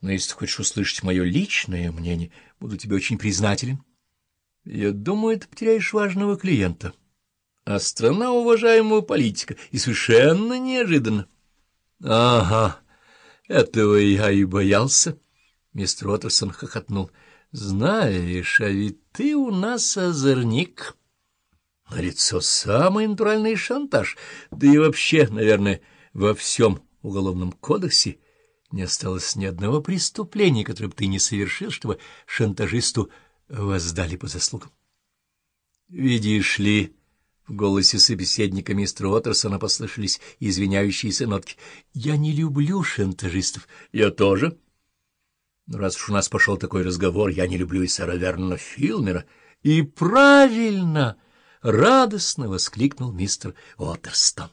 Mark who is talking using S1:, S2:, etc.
S1: но если ты хочешь услышать мое личное мнение, буду тебе очень признателен. Я думаю, ты потеряешь важного клиента, а страна уважаемого политика, и совершенно неожиданно. — Ага, этого я и боялся. Мистер Оттерсон хохотнул. — Знаешь, а ведь ты у нас озорник. Налицо самый натуральный шантаж, да и вообще, наверное, во всем уголовном кодексе не осталось ни одного преступления, которое бы ты не совершил, чтобы шантажисту воздали по заслугам. Видишь ли, в голосе собеседника мистера Оттерсона послышались извиняющиеся нотки. Я не люблю шантажистов. Я тоже. Но раз уж у нас пошел такой разговор, я не люблю и сэра Вернона Филмера. И правильно! — радостно воскликнул мистер Уоттерстон.